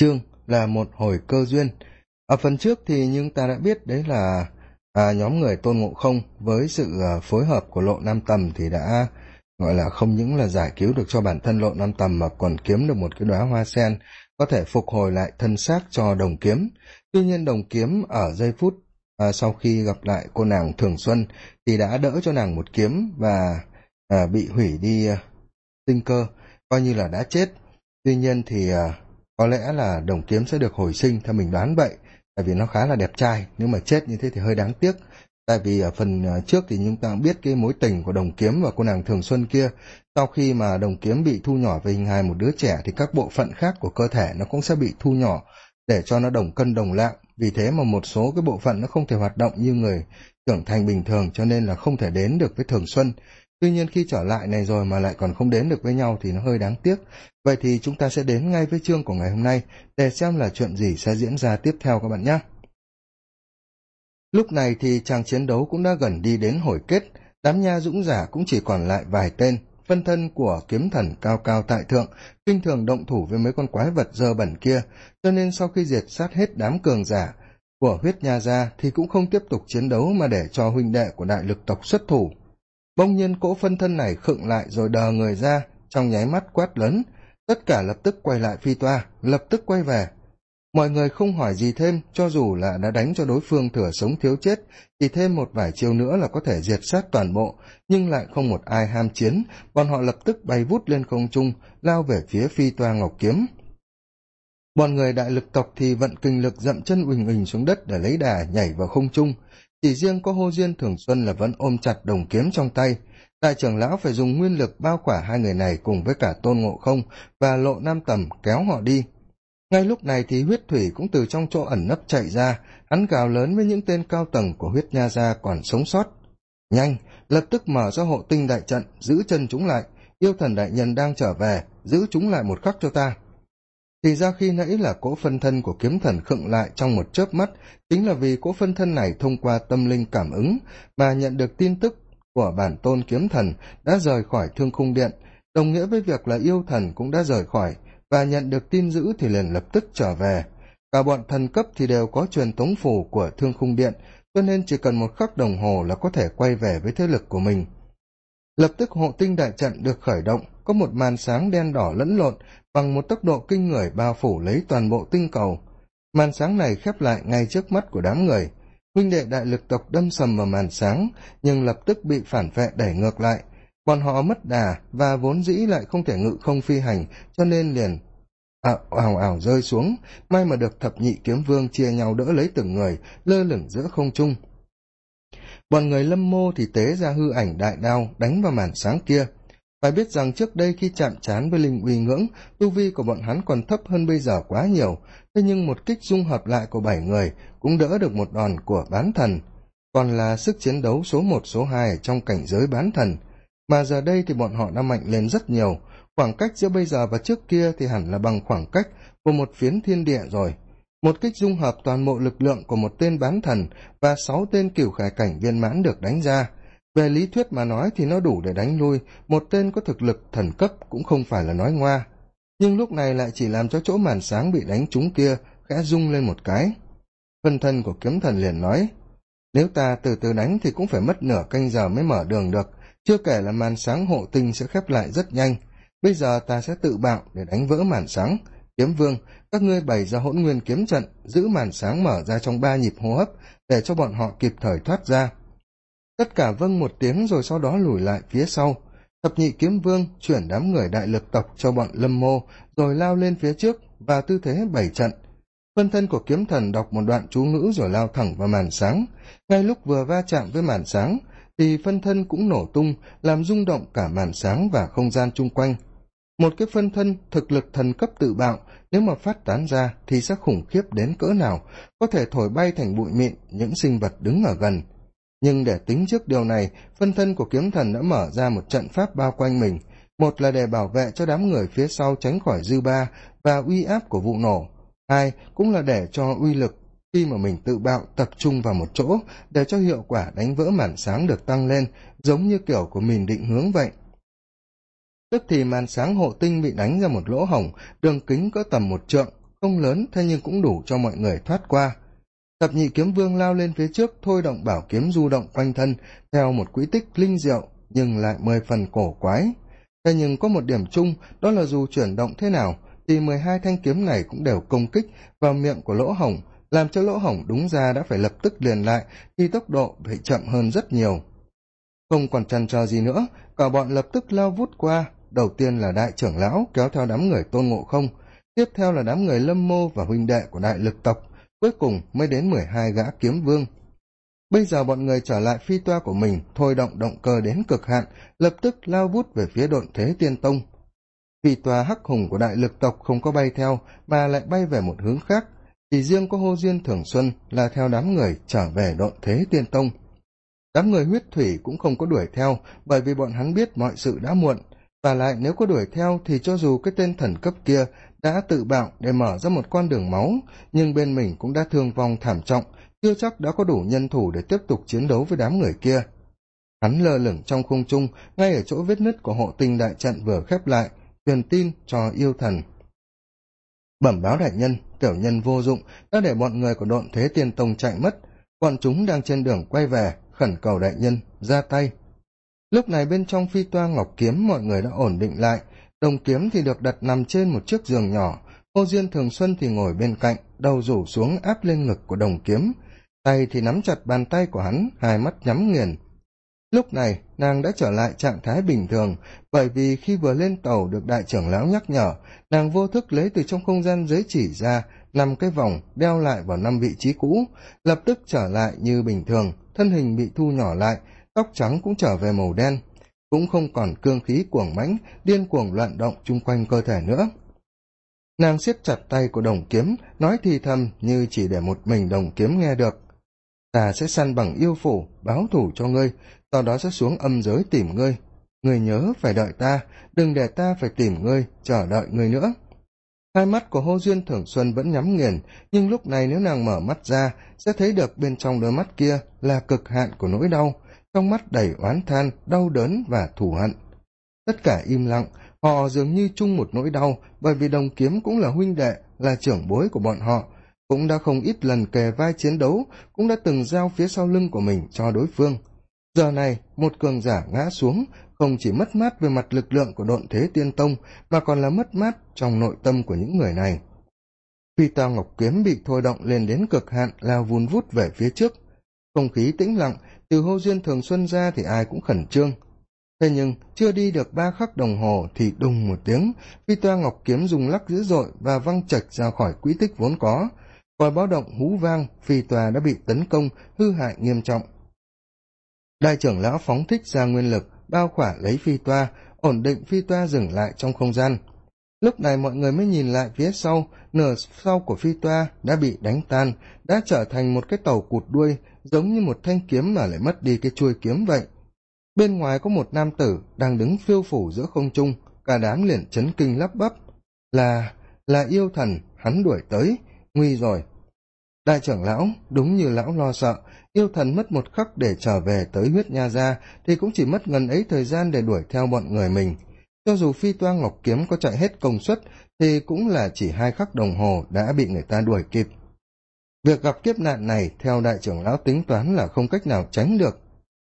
chương là một hồi cơ duyên. Ở phần trước thì nhưng ta đã biết đấy là à, nhóm người tôn ngộ không với sự à, phối hợp của lộ nam tầm thì đã gọi là không những là giải cứu được cho bản thân lộ nam tầm mà còn kiếm được một cái đóa hoa sen có thể phục hồi lại thân xác cho đồng kiếm. Tuy nhiên đồng kiếm ở giây phút à, sau khi gặp lại cô nàng thường xuân thì đã đỡ cho nàng một kiếm và à, bị hủy đi à, tinh cơ coi như là đã chết. Tuy nhiên thì à, có lẽ là đồng kiếm sẽ được hồi sinh theo mình đoán vậy, tại vì nó khá là đẹp trai. Nếu mà chết như thế thì hơi đáng tiếc. Tại vì ở phần à, trước thì chúng ta cũng biết cái mối tình của đồng kiếm và cô nàng thường xuân kia. Sau khi mà đồng kiếm bị thu nhỏ về hình hài một đứa trẻ thì các bộ phận khác của cơ thể nó cũng sẽ bị thu nhỏ để cho nó đồng cân đồng lạng. Vì thế mà một số cái bộ phận nó không thể hoạt động như người trưởng thành bình thường, cho nên là không thể đến được với thường xuân tuy nhiên khi trở lại này rồi mà lại còn không đến được với nhau thì nó hơi đáng tiếc. Vậy thì chúng ta sẽ đến ngay với chương của ngày hôm nay để xem là chuyện gì sẽ diễn ra tiếp theo các bạn nhé. Lúc này thì trang chiến đấu cũng đã gần đi đến hồi kết. Đám nha dũng giả cũng chỉ còn lại vài tên, phân thân của kiếm thần cao cao tại thượng, kinh thường động thủ với mấy con quái vật dơ bẩn kia. Cho nên sau khi diệt sát hết đám cường giả của huyết nha ra thì cũng không tiếp tục chiến đấu mà để cho huynh đệ của đại lực tộc xuất thủ bỗng nhiên cỗ phân thân này khựng lại rồi đờ người ra, trong nháy mắt quát lớn. Tất cả lập tức quay lại phi toa, lập tức quay về. Mọi người không hỏi gì thêm, cho dù là đã đánh cho đối phương thừa sống thiếu chết, thì thêm một vài chiêu nữa là có thể diệt sát toàn bộ, nhưng lại không một ai ham chiến. Bọn họ lập tức bay vút lên không trung, lao về phía phi toa ngọc kiếm. Bọn người đại lực tộc thì vận kinh lực dậm chân uỳnh uỳnh xuống đất để lấy đà nhảy vào không trung chỉ riêng có hô diên thường xuân là vẫn ôm chặt đồng kiếm trong tay. Đại trưởng lão phải dùng nguyên lực bao khỏa hai người này cùng với cả tôn ngộ không và lộ nam tầm kéo họ đi. Ngay lúc này thì huyết thủy cũng từ trong chỗ ẩn nấp chạy ra. Hắn gào lớn với những tên cao tầng của huyết nha gia còn sống sót. Nhanh, lập tức mở ra hộ tinh đại trận, giữ chân chúng lại. Yêu thần đại nhân đang trở về, giữ chúng lại một khắc cho ta thì ra khi nãy là cỗ phân thân của kiếm thần khựng lại trong một chớp mắt, chính là vì cỗ phân thân này thông qua tâm linh cảm ứng mà nhận được tin tức của bản tôn kiếm thần đã rời khỏi thương khung điện. Đồng nghĩa với việc là yêu thần cũng đã rời khỏi và nhận được tin dữ thì liền lập tức trở về. Cả bọn thần cấp thì đều có truyền tống phủ của thương khung điện, cho nên chỉ cần một khắc đồng hồ là có thể quay về với thế lực của mình. Lập tức hộ tinh đại trận được khởi động có một màn sáng đen đỏ lẫn lộn, bằng một tốc độ kinh người bao phủ lấy toàn bộ tinh cầu. Màn sáng này khép lại ngay trước mắt của đám người. Huynh đệ đại lực tộc đâm sầm vào màn sáng, nhưng lập tức bị phản vệ đẩy ngược lại. Bọn họ mất đà và vốn dĩ lại không thể ngự không phi hành, cho nên liền ảo ảo ảo rơi xuống, may mà được thập nhị kiếm vương chia nhau đỡ lấy từng người, lơ lửng giữa không trung. Bọn người lâm mô thì tế ra hư ảnh đại đao đánh vào màn sáng kia phải biết rằng trước đây khi chạm trán với linh uy ngưỡng, tu vi của bọn hắn còn thấp hơn bây giờ quá nhiều. Thế nhưng một kích dung hợp lại của bảy người cũng đỡ được một đòn của bán thần. Còn là sức chiến đấu số một, số hai trong cảnh giới bán thần. Mà giờ đây thì bọn họ đã mạnh lên rất nhiều. Khoảng cách giữa bây giờ và trước kia thì hẳn là bằng khoảng cách của một phiến thiên địa rồi. Một kích dung hợp toàn bộ lực lượng của một tên bán thần và sáu tên cửu khải cảnh viên mãn được đánh ra về lý thuyết mà nói thì nó đủ để đánh lui, một tên có thực lực thần cấp cũng không phải là nói ngoa. Nhưng lúc này lại chỉ làm cho chỗ màn sáng bị đánh trúng kia khẽ rung lên một cái. Phân thân của kiếm thần liền nói, nếu ta từ từ đánh thì cũng phải mất nửa canh giờ mới mở đường được. Chưa kể là màn sáng hộ tinh sẽ khép lại rất nhanh. Bây giờ ta sẽ tự bạo để đánh vỡ màn sáng. Kiếm vương, các ngươi bày ra hỗn nguyên kiếm trận, giữ màn sáng mở ra trong ba nhịp hô hấp để cho bọn họ kịp thời thoát ra tất cả vâng một tiếng rồi sau đó lùi lại phía sau. Thập nhị kiếm vương chuyển đám người đại lực tộc cho bọn lâm mô, rồi lao lên phía trước và tư thế bảy trận. Phân thân của kiếm thần đọc một đoạn chú ngữ rồi lao thẳng vào màn sáng. Ngay lúc vừa va chạm với màn sáng, thì phân thân cũng nổ tung, làm rung động cả màn sáng và không gian chung quanh. Một cái phân thân thực lực thần cấp tự bạo, nếu mà phát tán ra thì sẽ khủng khiếp đến cỡ nào, có thể thổi bay thành bụi mịn những sinh vật đứng ở gần nhưng để tính trước điều này, phân thân của kiếm thần đã mở ra một trận pháp bao quanh mình. Một là để bảo vệ cho đám người phía sau tránh khỏi dư ba và uy áp của vụ nổ. Hai cũng là để cho uy lực khi mà mình tự bạo tập trung vào một chỗ, để cho hiệu quả đánh vỡ màn sáng được tăng lên, giống như kiểu của mình định hướng vậy. Tức thì màn sáng hộ tinh bị đánh ra một lỗ hổng, đường kính cỡ tầm một trượng, không lớn, thế nhưng cũng đủ cho mọi người thoát qua thập nhị kiếm vương lao lên phía trước, thôi động bảo kiếm du động quanh thân, theo một quỹ tích linh diệu, nhưng lại mười phần cổ quái. Thế nhưng có một điểm chung, đó là dù chuyển động thế nào, thì mười hai thanh kiếm này cũng đều công kích vào miệng của lỗ hổng, làm cho lỗ hổng đúng ra đã phải lập tức liền lại thì tốc độ phải chậm hơn rất nhiều. Không còn chăn trò gì nữa, cả bọn lập tức lao vút qua, đầu tiên là đại trưởng lão kéo theo đám người tôn ngộ không, tiếp theo là đám người lâm mô và huynh đệ của đại lực tộc cuối cùng mới đến mười hai gã kiếm vương. Bây giờ bọn người trở lại phi toa của mình, thôi động động cơ đến cực hạn, lập tức lao vút về phía độn thế tiên tông. Phi toa hắc hùng của đại lực tộc không có bay theo, mà lại bay về một hướng khác. Chỉ riêng có hô duyên thường xuân là theo đám người trở về độn thế tiên tông. Đám người huyết thủy cũng không có đuổi theo, bởi vì bọn hắn biết mọi sự đã muộn. Và lại nếu có đuổi theo thì cho dù cái tên thần cấp kia đã tự bạo để mở ra một con đường máu, nhưng bên mình cũng đã thương vong thảm trọng, chưa chắc đã có đủ nhân thủ để tiếp tục chiến đấu với đám người kia. Hắn lơ lửng trong khung trung, ngay ở chỗ vết nứt của hộ tinh đại trận vừa khép lại, truyền tin cho yêu thần. Bẩm báo đại nhân, tiểu nhân vô dụng, đã để bọn người của độn thế tiên tông chạy mất. Bọn chúng đang trên đường quay về, khẩn cầu đại nhân, ra tay. Lúc này bên trong phi toa ngọc kiếm, mọi người đã ổn định lại đồng kiếm thì được đặt nằm trên một chiếc giường nhỏ. Hồ duyên thường xuân thì ngồi bên cạnh đầu rủ xuống áp lên ngực của đồng kiếm. Tay thì nắm chặt bàn tay của hắn, hai mắt nhắm nghiền. Lúc này, nàng đã trở lại trạng thái bình thường, bởi vì khi vừa lên tàu được đại trưởng lão nhắc nhở, nàng vô thức lấy từ trong không gian giới chỉ ra năm cái vòng đeo lại vào năm vị trí cũ, lập tức trở lại như bình thường, thân hình bị thu nhỏ lại, tóc trắng cũng trở về màu đen cũng không còn cương khí cuồng mãnh, điên cuồng loạn động chung quanh cơ thể nữa. Nàng siết chặt tay của đồng kiếm, nói thì thầm như chỉ để một mình đồng kiếm nghe được. Ta sẽ săn bằng yêu phủ, báo thủ cho ngươi, sau đó sẽ xuống âm giới tìm ngươi. Ngươi nhớ phải đợi ta, đừng để ta phải tìm ngươi, chờ đợi ngươi nữa. Hai mắt của hô duyên thưởng xuân vẫn nhắm nghiền, nhưng lúc này nếu nàng mở mắt ra, sẽ thấy được bên trong đôi mắt kia là cực hạn của nỗi đau trong mắt đầy oán than, đau đớn và thù hận. Tất cả im lặng, họ dường như chung một nỗi đau, bởi vì đồng kiếm cũng là huynh đệ, là trưởng bối của bọn họ. Cũng đã không ít lần kề vai chiến đấu, cũng đã từng giao phía sau lưng của mình cho đối phương. Giờ này, một cường giả ngã xuống, không chỉ mất mát về mặt lực lượng của độn thế tiên tông, mà còn là mất mát trong nội tâm của những người này. Phi tao ngọc kiếm bị thôi động lên đến cực hạn, lao vun vút về phía trước. Không khí tĩnh lặng từ hô duyên thường xuân ra thì ai cũng khẩn trương. Thế nhưng, chưa đi được ba khắc đồng hồ thì đùng một tiếng, phi toa ngọc kiếm dùng lắc dữ dội và văng chệch ra khỏi quỹ tích vốn có. Còi báo động hú vang, phi toa đã bị tấn công, hư hại nghiêm trọng. Đại trưởng lão phóng thích ra nguyên lực, bao khỏa lấy phi toa, ổn định phi toa dừng lại trong không gian. Lúc này mọi người mới nhìn lại phía sau, nửa sau của phi toa đã bị đánh tan, đã trở thành một cái tàu cụt đuôi giống như một thanh kiếm mà lại mất đi cái chuôi kiếm vậy. Bên ngoài có một nam tử đang đứng phiêu phủ giữa không trung, cả đám liền chấn kinh lắp bắp. Là là yêu thần, hắn đuổi tới, nguy rồi. Đại trưởng lão, đúng như lão lo sợ, yêu thần mất một khắc để trở về tới huyết nha gia thì cũng chỉ mất ngần ấy thời gian để đuổi theo bọn người mình. Cho dù phi toa ngọc kiếm có chạy hết công suất thì cũng là chỉ hai khắc đồng hồ đã bị người ta đuổi kịp việc gặp kiếp nạn này, theo đại trưởng lão tính toán là không cách nào tránh được.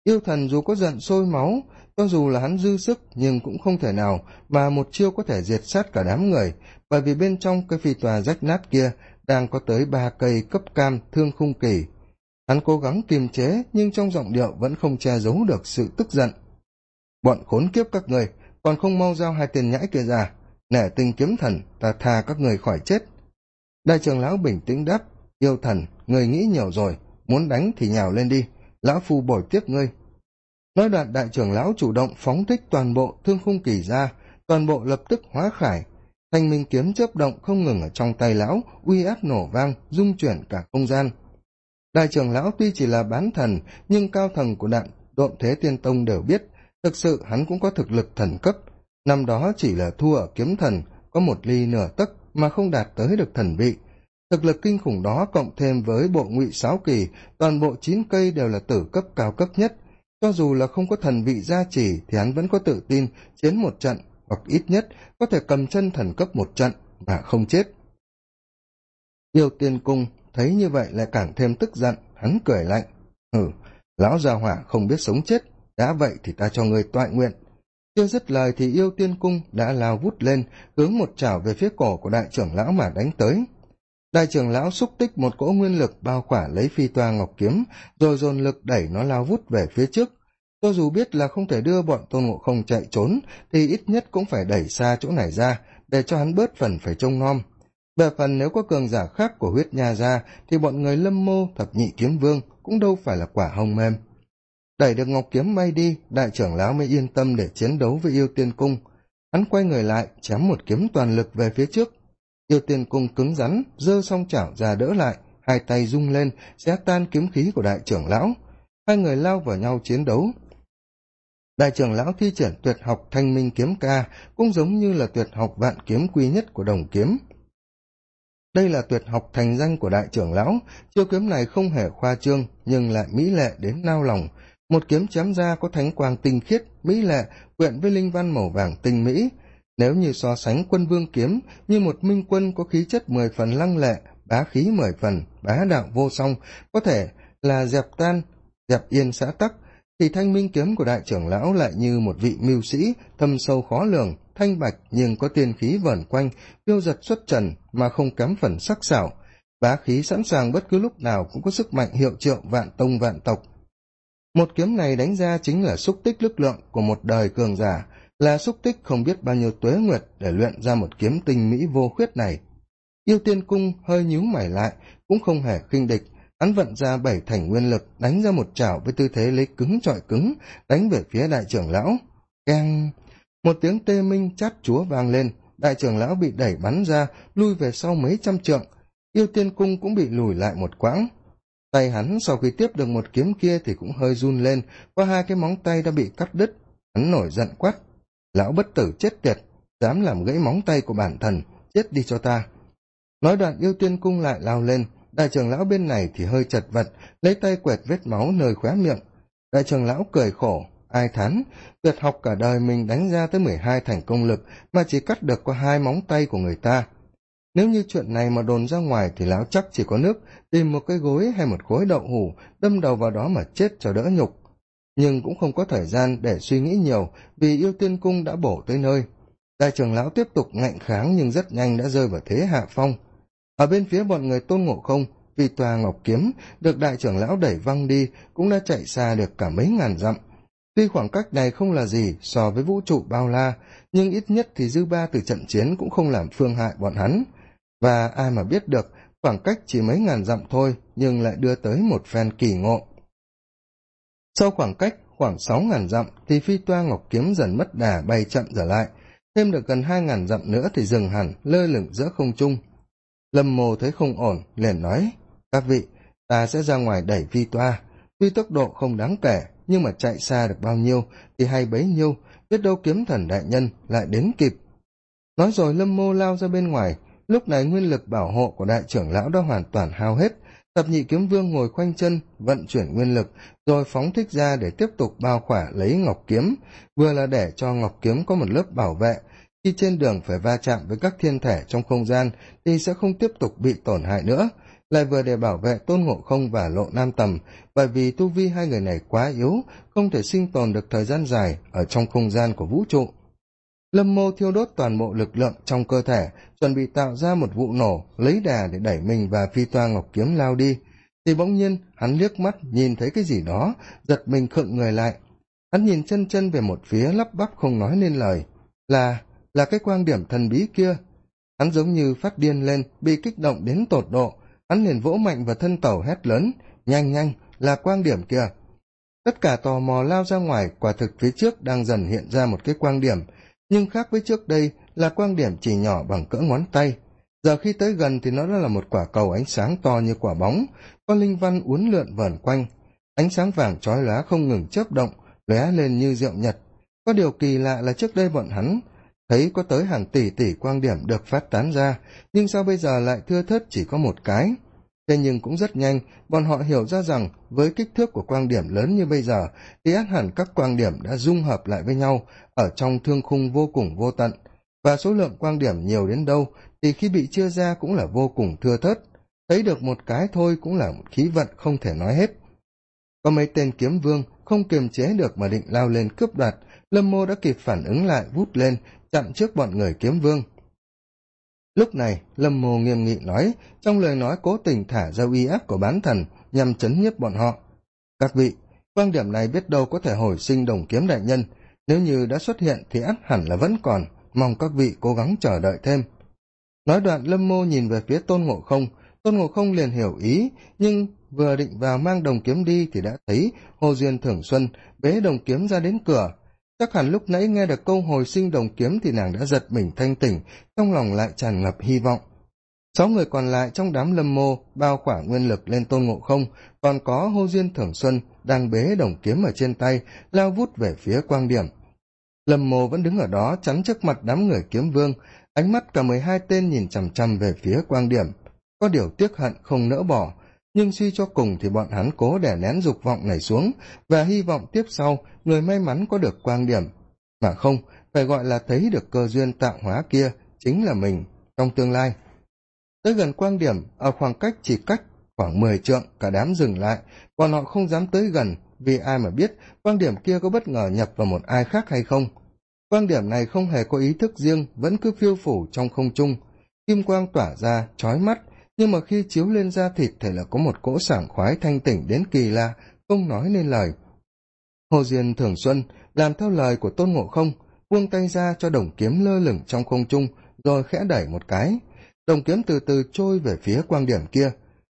Yêu thần dù có giận sôi máu, cho dù là hắn dư sức, nhưng cũng không thể nào mà một chiêu có thể diệt sát cả đám người, bởi vì bên trong cái phi tòa rách nát kia đang có tới ba cây cấp cam thương khung kỳ. Hắn cố gắng kiềm chế, nhưng trong giọng điệu vẫn không che giấu được sự tức giận. Bọn khốn kiếp các người, còn không mau giao hai tiền nhãi kia ra. Nể tình kiếm thần, ta tha các người khỏi chết. Đại trưởng lão bình tĩnh đáp yêu thần, người nghĩ nhiều rồi, muốn đánh thì nhào lên đi, lão phu bồi tiếp ngươi. Nói đoạn đại trưởng lão chủ động phóng thích toàn bộ thương khung kỳ ra toàn bộ lập tức hóa khải. Thanh minh kiếm chớp động không ngừng ở trong tay lão, uy áp nổ vang dung chuyển cả không gian. Đại trưởng lão tuy chỉ là bán thần, nhưng cao thần của đạn, độn thế tiên tông đều biết, thực sự hắn cũng có thực lực thần cấp. Năm đó chỉ là thua ở kiếm thần, có một ly nửa tấc mà không đạt tới được thần vị thực lực kinh khủng đó cộng thêm với bộ ngụy sáu kỳ, toàn bộ chín cây đều là tử cấp cao cấp nhất. Cho dù là không có thần vị gia trì thì hắn vẫn có tự tin chiến một trận, hoặc ít nhất có thể cầm chân thần cấp một trận mà không chết. Yêu tiên cung thấy như vậy lại càng thêm tức giận, hắn cười lạnh. Ừ lão già hỏa không biết sống chết, đã vậy thì ta cho ngươi toại nguyện. Chưa dứt lời thì yêu tiên cung đã lao vút lên, hướng một chảo về phía cổ của đại trưởng lão mà đánh tới đại trưởng lão xúc tích một cỗ nguyên lực bao khỏa lấy phi toa ngọc kiếm, rồi dồn lực đẩy nó lao vút về phía trước. Cho dù biết là không thể đưa bọn tôn ngộ không chạy trốn, thì ít nhất cũng phải đẩy xa chỗ này ra, để cho hắn bớt phần phải trông nom. Về phần nếu có cường giả khác của huyết nha ra, thì bọn người lâm mô, thập nhị kiếm vương cũng đâu phải là quả hồng mềm. Đẩy được ngọc kiếm bay đi, đại trưởng lão mới yên tâm để chiến đấu với yêu tiên cung. Hắn quay người lại, chém một kiếm toàn lực về phía trước yêu tiên cung cứng rắn, giơ song chảo ra đỡ lại, hai tay rung lên, xé tan kiếm khí của đại trưởng lão. Hai người lao vào nhau chiến đấu. Đại trưởng lão thi triển tuyệt học thanh minh kiếm ca, cũng giống như là tuyệt học vạn kiếm quy nhất của đồng kiếm. Đây là tuyệt học thành danh của đại trưởng lão. Chiêu kiếm này không hề khoa trương, nhưng lại mỹ lệ đến nao lòng. Một kiếm chém ra có thánh quang tinh khiết, mỹ lệ, quyện với linh văn màu vàng tinh mỹ nếu như so sánh quân vương kiếm, như một minh quân có khí chất mười phần lăng lệ, bá khí mười phần, bá đạo vô song, có thể là dẹp tan, dẹp yên xã tắc, thì thanh minh kiếm của đại trưởng lão lại như một vị mưu sĩ, thâm sâu khó lường, thanh bạch nhưng có tiên khí vẩn quanh tiêu giật xuất trần mà không kém phần sắc sảo. Bá khí sẵn sàng bất cứ lúc nào cũng có sức mạnh hiệu triệu vạn tông vạn tộc. Một kiếm này đánh ra chính là xúc tích lực lượng của một đời cường giả là xúc tích không biết bao nhiêu tuế nguyệt để luyện ra một kiếm tinh mỹ vô khuyết này. Yêu tiên cung hơi nhíu mày lại, cũng không hề khinh địch. Hắn vận ra bảy thành nguyên lực, đánh ra một chảo với tư thế lấy cứng trọi cứng, đánh về phía đại trưởng lão. Keng! Một tiếng tê minh chát chúa vang lên. Đại trưởng lão bị đẩy bắn ra, lui về sau mấy trăm trượng. Yêu tiên cung cũng bị lùi lại một quãng. Tay hắn sau khi tiếp được một kiếm kia thì cũng hơi run lên, qua hai cái móng tay đã bị cắt đứt. Hắn nổi giận quát lão bất tử chết tiệt, dám làm gãy móng tay của bản thần chết đi cho ta. Nói đoạn yêu tiên cung lại lao lên, đại trưởng lão bên này thì hơi chật vật, lấy tay quẹt vết máu nơi khóe miệng. Đại trưởng lão cười khổ, ai thán, tuyệt học cả đời mình đánh ra tới mười hai thành công lực mà chỉ cắt được qua hai móng tay của người ta. Nếu như chuyện này mà đồn ra ngoài thì lão chắc chỉ có nước tìm một cái gối hay một khối đậu hủ, đâm đầu vào đó mà chết cho đỡ nhục nhưng cũng không có thời gian để suy nghĩ nhiều vì yêu tiên cung đã bổ tới nơi. Đại trưởng lão tiếp tục ngạnh kháng nhưng rất nhanh đã rơi vào thế hạ phong. Ở bên phía bọn người tôn ngộ không, vì tòa ngọc kiếm được đại trưởng lão đẩy văng đi cũng đã chạy xa được cả mấy ngàn dặm. Tuy khoảng cách này không là gì so với vũ trụ bao la, nhưng ít nhất thì dư ba từ trận chiến cũng không làm phương hại bọn hắn. Và ai mà biết được, khoảng cách chỉ mấy ngàn dặm thôi nhưng lại đưa tới một phen kỳ ngộ sau khoảng cách khoảng sáu ngàn dặm thì phi toa ngọc kiếm dần mất đà bay chậm trở lại. Thêm được gần hai ngàn dặm nữa thì dừng hẳn, lơ lửng giữa không trung. Lâm mồ thấy không ổn, liền nói, các vị, ta sẽ ra ngoài đẩy phi toa. Tuy tốc độ không đáng kể, nhưng mà chạy xa được bao nhiêu thì hay bấy nhiêu, biết đâu kiếm thần đại nhân lại đến kịp. Nói rồi lâm mô lao ra bên ngoài. Lúc này nguyên lực bảo hộ của đại trưởng lão đã hoàn toàn hao hết thập nhị kiếm vương ngồi khoanh chân, vận chuyển nguyên lực, rồi phóng thích ra để tiếp tục bao khỏa lấy ngọc kiếm. Vừa là để cho ngọc kiếm có một lớp bảo vệ. Khi trên đường phải va chạm với các thiên thể trong không gian, thì sẽ không tiếp tục bị tổn hại nữa. Lại vừa để bảo vệ tôn ngộ không và lộ nam tầm, bởi vì tu vi hai người này quá yếu, không thể sinh tồn được thời gian dài ở trong không gian của vũ trụ lâm mô thiêu đốt toàn bộ lực lượng trong cơ thể, chuẩn bị tạo ra một vụ nổ, lấy đà để đẩy mình và phi toa ngọc kiếm lao đi. Thì bỗng nhiên, hắn liếc mắt, nhìn thấy cái gì đó, giật mình khựng người lại. Hắn nhìn chân chân về một phía, lắp bắp không nói nên lời. Là là cái quan điểm thần bí kia. Hắn giống như phát điên lên, bị kích động đến tột độ. Hắn liền vỗ mạnh vào thân tàu hét lớn, nhanh nhanh, là quan điểm kia tất cả tò mò lao ra ngoài, quả thực phía trước đang dần hiện ra một cái quan điểm nhưng khác với trước đây là quang điểm chỉ nhỏ bằng cỡ ngón tay. Giờ khi tới gần thì nó đã là một quả cầu ánh sáng to như quả bóng. Con linh văn uốn lượn vờn quanh. Ánh sáng vàng trói lóa không ngừng chớp động, lóe lên như rượu nhật. Có điều kỳ lạ là trước đây bọn hắn thấy có tới hàng tỷ tỷ quang điểm được phát tán ra, nhưng sao bây giờ lại thưa thớt chỉ có một cái? Thế nhưng cũng rất nhanh, bọn họ hiểu ra rằng với kích thước của quang điểm lớn như bây giờ, thì át hẳn các quang điểm đã dung hợp lại với nhau ở trong thương khung vô cùng vô tận. Và số lượng quang điểm nhiều đến đâu thì khi bị chia ra cũng là vô cùng thưa thớt. Thấy được một cái thôi cũng là một khí vận không thể nói hết. Có mấy tên kiếm vương không kiềm chế được mà định lao lên cướp đoạt, lâm mô đã kịp phản ứng lại vút lên, chặn trước bọn người kiếm vương. Lúc này, lâm mô nghiêm nghị nói, trong lời nói cố tình thả ra uy áp của bán thần nhằm chấn nhiếp bọn họ. Các vị quan điểm này biết đâu có thể hồi sinh đồng kiếm đại nhân nếu như đã xuất hiện thì ắt hẳn là vẫn còn, mong các vị cố gắng chờ đợi thêm. Nói đoạn lâm mô nhìn về phía tôn ngộ không, tôn ngộ không liền hiểu ý, nhưng vừa định vào mang đồng kiếm đi thì đã thấy hồ duyên thưởng xuân bế đồng kiếm ra đến cửa. Chắc hẳn lúc nãy nghe được câu hồi sinh đồng kiếm thì nàng đã giật mình thanh tỉnh, trong lòng lại tràn ngập hy vọng. Sáu người còn lại trong đám lâm mô bao khỏa nguyên lực lên tôn ngộ không, còn có hô duyên thưởng xuân đang bế đồng kiếm ở trên tay, lao vút về phía quang điểm lâm mô vẫn đứng ở đó chắn trước mặt đám người kiếm vương, ánh mắt cả mười hai tên nhìn chằm chằm về phía quang điểm. Có điều tiếc hận không nỡ bỏ, nhưng suy cho cùng thì bọn hắn cố đè nén dục vọng này xuống và hy vọng tiếp sau người may mắn có được quang điểm. Mà không, phải gọi là thấy được cơ duyên tạo hóa kia chính là mình, trong tương lai. Tới gần quang điểm, ở khoảng cách chỉ cách khoảng mười trượng, cả đám dừng lại còn họ không dám tới gần vì ai mà biết quang điểm kia có bất ngờ nhập vào một ai khác hay không. Quang điểm này không hề có ý thức riêng, vẫn cứ phiêu phủ trong không trung. Kim quang tỏa ra trói mắt, nhưng mà khi chiếu lên da thịt thì là có một cỗ sảng khoái thanh tỉnh đến kỳ lạ, không nói nên lời. Hồ diên thường xuân làm theo lời của tôn ngộ không, buông tay ra cho đồng kiếm lơ lửng trong không trung, rồi khẽ đẩy một cái. Đồng kiếm từ từ trôi về phía quang điểm kia.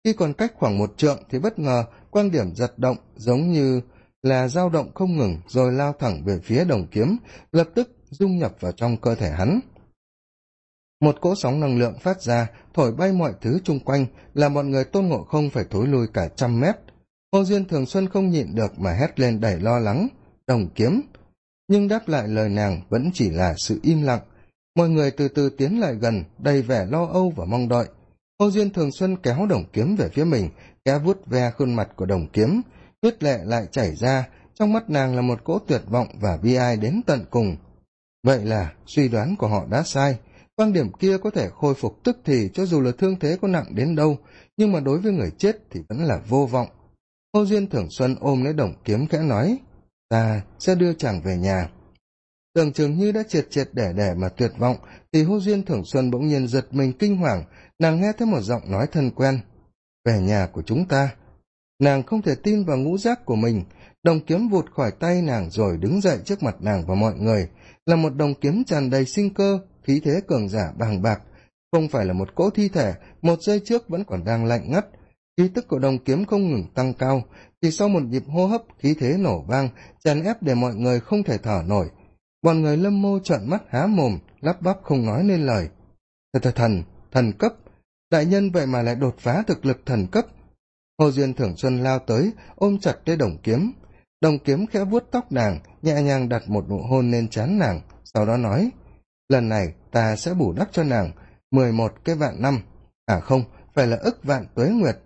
Khi còn cách khoảng một trượng thì bất ngờ quan điểm giật động giống như là dao động không ngừng rồi lao thẳng về phía đồng kiếm, lập tức dung nhập vào trong cơ thể hắn. Một cỗ sóng năng lượng phát ra, thổi bay mọi thứ chung quanh, làm bọn người tôn ngộ không phải thối lui cả trăm mét. Hồ duyên thường xuân không nhịn được mà hét lên đầy lo lắng, đồng kiếm! Nhưng đáp lại lời nàng vẫn chỉ là sự im lặng. Mọi người từ từ tiến lại gần, đầy vẻ lo âu và mong đợi. Hồ duyên thường xuân kéo đồng kiếm về phía mình kéo vuốt ve khuôn mặt của đồng kiếm huyết lệ lại chảy ra, trong mắt nàng là một cỗ tuyệt vọng và bi ai đến tận cùng. Vậy là suy đoán của họ đã sai. Quan điểm kia có thể khôi phục tức thì cho dù là thương thế có nặng đến đâu, nhưng mà đối với người chết thì vẫn là vô vọng. Hồ duyên thưởng xuân ôm lấy đồng kiếm khẽ nói, ta sẽ đưa chàng về nhà. Tưởng chừng như đã triệt triệt để để mà tuyệt vọng, thì hô duyên thưởng xuân bỗng nhiên giật mình kinh hoàng, nàng nghe thấy một giọng nói thân quen về nhà của chúng ta, nàng không thể tin vào ngũ giác của mình. Đồng kiếm vụt khỏi tay nàng rồi đứng dậy trước mặt nàng và mọi người, là một đồng kiếm tràn đầy sinh cơ, khí thế cường giả bàng bạc. Không phải là một cỗ thi thể, một giây trước vẫn còn đang lạnh ngắt. Khí tức của đồng kiếm không ngừng tăng cao thì sau một nhịp hô hấp, khí thế nổ vang tràn ép để mọi người không thể thở nổi. Bọn người lâm mô trợn mắt há mồm, lắp bắp không nói nên lời. Thật thần thần cấp đại nhân vậy mà lại đột phá thực lực thần cấp. Hồ duyên thưởng xuân lao tới, ôm chặt lấy đồng kiếm. Đồng kiếm khẽ vuốt tóc nàng, nhẹ nhàng đặt một nụ hôn lên trán nàng, sau đó nói, lần này ta sẽ bù đắp cho nàng mười một cái vạn năm. À không, phải là ức vạn tuế nguyệt.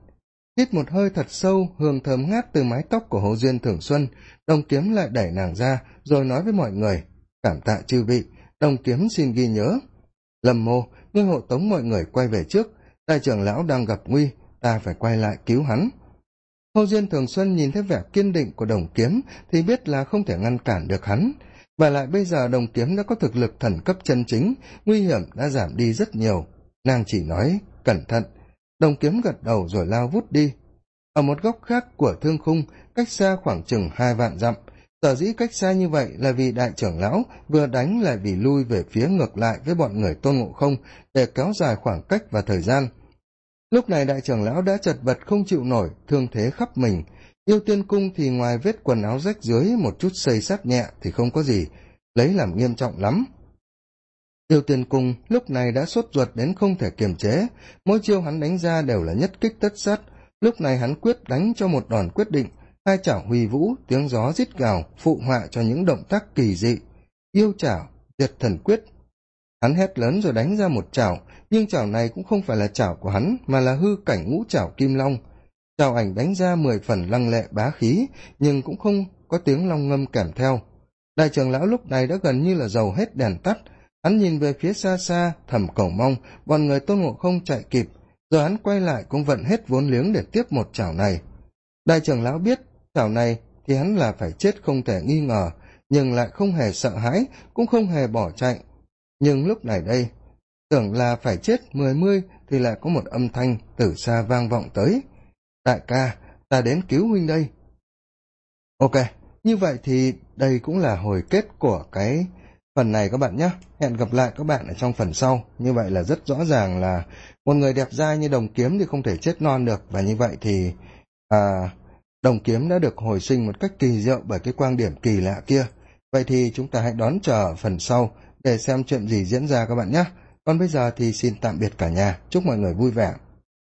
Hít một hơi thật sâu, hương thơm ngát từ mái tóc của hồ duyên thường xuân, đồng kiếm lại đẩy nàng ra, rồi nói với mọi người, cảm tạ chư vị, đồng kiếm xin ghi nhớ. Lâm mô, ngươi hộ tống mọi người quay về trước đại trưởng lão đang gặp nguy, ta phải quay lại cứu hắn. Hồ duyên thường xuân nhìn thấy vẻ kiên định của đồng kiếm thì biết là không thể ngăn cản được hắn. Và lại bây giờ đồng kiếm đã có thực lực thần cấp chân chính, nguy hiểm đã giảm đi rất nhiều. Nàng chỉ nói, cẩn thận. Đồng kiếm gật đầu rồi lao vút đi. Ở một góc khác của thương khung, cách xa khoảng chừng hai vạn dặm sở dĩ cách xa như vậy là vì đại trưởng lão vừa đánh lại vì lui về phía ngược lại với bọn người tôn ngộ không để kéo dài khoảng cách và thời gian. Lúc này đại trưởng lão đã chật vật không chịu nổi, thương thế khắp mình. Yêu tiên cung thì ngoài vết quần áo rách dưới một chút xây sát nhẹ thì không có gì, lấy làm nghiêm trọng lắm. Yêu tiên cung lúc này đã sốt ruột đến không thể kiềm chế, mỗi chiêu hắn đánh ra đều là nhất kích tất sát. Lúc này hắn quyết đánh cho một đòn quyết định hai chảo huy vũ, tiếng gió rít gào, phụ họa cho những động tác kỳ dị. Yêu chảo, diệt thần quyết. Hắn hét lớn rồi đánh ra một chảo, nhưng chảo này cũng không phải là chảo của hắn, mà là hư cảnh ngũ chảo kim long. Chảo ảnh đánh ra mười phần lăng lệ bá khí, nhưng cũng không có tiếng long ngâm kèm theo. Đại trưởng lão lúc này đã gần như là dầu hết đèn tắt. Hắn nhìn về phía xa xa, thầm cầu mong, bọn người tôn ngộ không chạy kịp. Giờ hắn quay lại cũng vận hết vốn liếng để tiếp một chảo này. Đại trưởng lão biết thảo này thì hắn là phải chết không thể nghi ngờ nhưng lại không hề sợ hãi cũng không hề bỏ chạy. Nhưng lúc này đây tưởng là phải chết mười mươi thì lại có một âm thanh từ xa vang vọng tới. Đại ca ta đến cứu huynh đây. Ok như vậy thì đây cũng là hồi kết của cái phần này các bạn nhé. Hẹn gặp lại các bạn ở trong phần sau. Như vậy là rất rõ ràng là một người đẹp dai như đồng kiếm thì không thể chết non được. Và như vậy thì à, đồng kiếm đã được hồi sinh một cách kỳ diệu bởi cái quan điểm kỳ lạ kia. Vậy thì chúng ta hãy đón chờ phần sau để xem chuyện gì diễn ra các bạn nhé. Còn bây giờ thì xin tạm biệt cả nhà. Chúc mọi người vui vẻ.